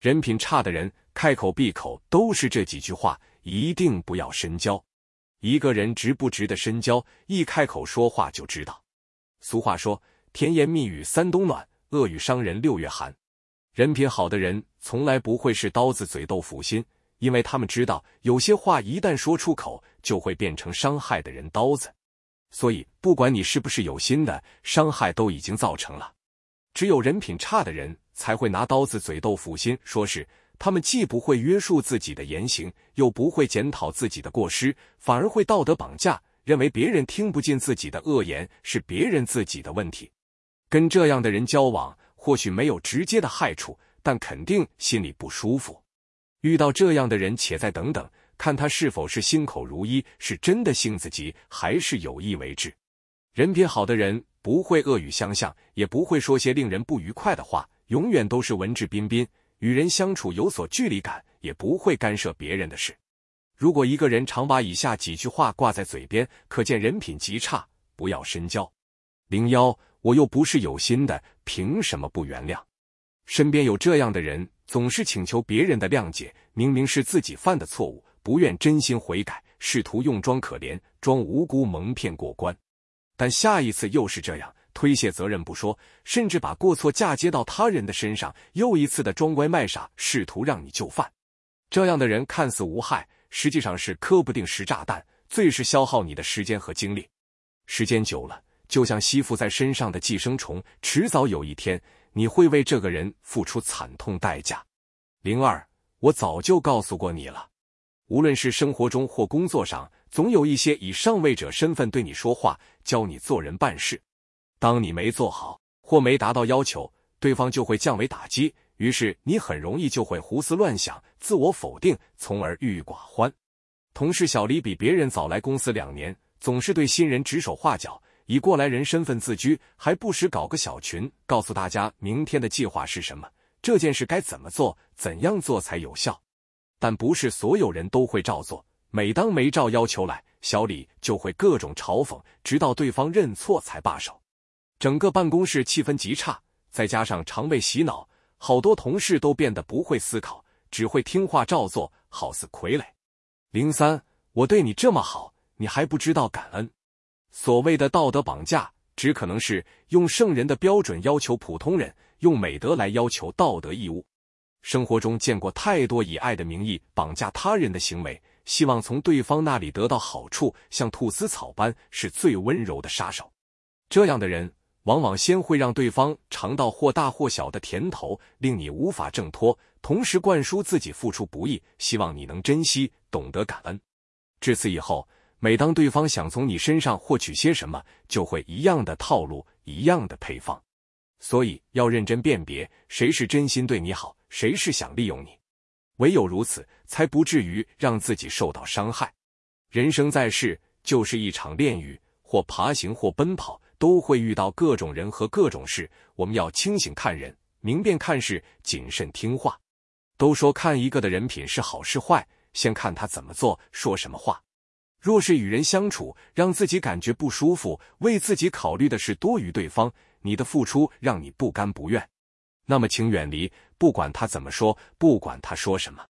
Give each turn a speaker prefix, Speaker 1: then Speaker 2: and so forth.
Speaker 1: 人品差的人开口闭口都是这几句话，一定不要深交。一个人值不值得深交，一开口说话就知道。俗话说：“甜言蜜语三冬暖，恶语伤人六月寒。”人品好的人从来不会是刀子嘴豆腐心，因为他们知道有些话一旦说出口，就会变成伤害的人刀子。所以，不管你是不是有心的，伤害都已经造成了。只有人品差的人。才会拿刀子嘴豆腐心，说是他们既不会约束自己的言行，又不会检讨自己的过失，反而会道德绑架，认为别人听不进自己的恶言是别人自己的问题。跟这样的人交往，或许没有直接的害处，但肯定心里不舒服。遇到这样的人，且再等等，看他是否是心口如一，是真的性子急，还是有意为之。人品好的人不会恶语相向，也不会说些令人不愉快的话。永远都是文质彬彬，与人相处有所距离感，也不会干涉别人的事。如果一个人常把以下几句话挂在嘴边，可见人品极差，不要深交。零幺，我又不是有心的，凭什么不原谅？身边有这样的人，总是请求别人的谅解，明明是自己犯的错误，不愿真心悔改，试图用装可怜、装无辜蒙骗过关，但下一次又是这样。推卸责任不说，甚至把过错嫁接到他人的身上，又一次的装乖卖傻，试图让你就范。这样的人看似无害，实际上是磕不定时炸弹，最是消耗你的时间和精力。时间久了，就像吸附在身上的寄生虫，迟早有一天你会为这个人付出惨痛代价。零二，我早就告诉过你了，无论是生活中或工作上，总有一些以上位者身份对你说话，教你做人办事。当你没做好或没达到要求，对方就会降维打击，于是你很容易就会胡思乱想、自我否定，从而郁郁寡欢。同事小李比别人早来公司两年，总是对新人指手画脚，以过来人身份自居，还不时搞个小群，告诉大家明天的计划是什么，这件事该怎么做，怎样做才有效。但不是所有人都会照做，每当没照要求来，小李就会各种嘲讽，直到对方认错才罢手。整个办公室气氛极差，再加上常被洗脑，好多同事都变得不会思考，只会听话照做，好似傀儡。零三，我对你这么好，你还不知道感恩？所谓的道德绑架，只可能是用圣人的标准要求普通人，用美德来要求道德义务。生活中见过太多以爱的名义绑架他人的行为，希望从对方那里得到好处，像菟丝草般是最温柔的杀手。这样的人。往往先会让对方尝到或大或小的甜头，令你无法挣脱；同时灌输自己付出不易，希望你能珍惜、懂得感恩。至此以后，每当对方想从你身上获取些什么，就会一样的套路，一样的配方。所以要认真辨别，谁是真心对你好，谁是想利用你。唯有如此，才不至于让自己受到伤害。人生在世，就是一场炼狱，或爬行，或奔跑。都会遇到各种人和各种事，我们要清醒看人，明辨看事，谨慎听话。都说看一个的人品是好是坏，先看他怎么做，说什么话。若是与人相处让自己感觉不舒服，为自己考虑的是多于对方，你的付出让你不甘不愿，那么请远离，不管他怎么说，不管他说什么。